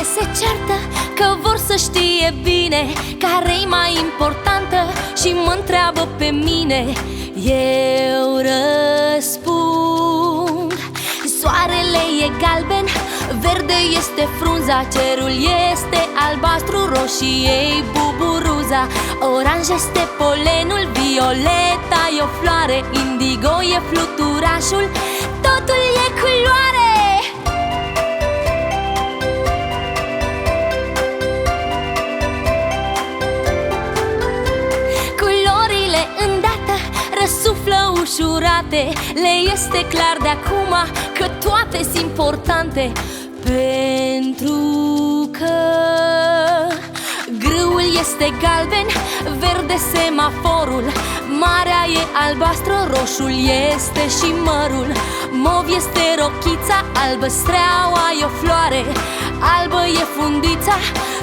Ele se ceartă că vor să știe bine Care-i mai importantă și mă întreabă pe mine. Eu răspund Soarele e galben, verde este frunza Cerul este albastru, roșiei buburuza. Oranj este polenul, violeta e o floare Indigo e fluturașul ușurate Le este clar de acum că toate sunt importante. Pentru că Grâul este galben, verde semaforul Marea e albastră, roșul este și mărul. Mov este rochița, albă streaua e o floare Albă e fundița, totul e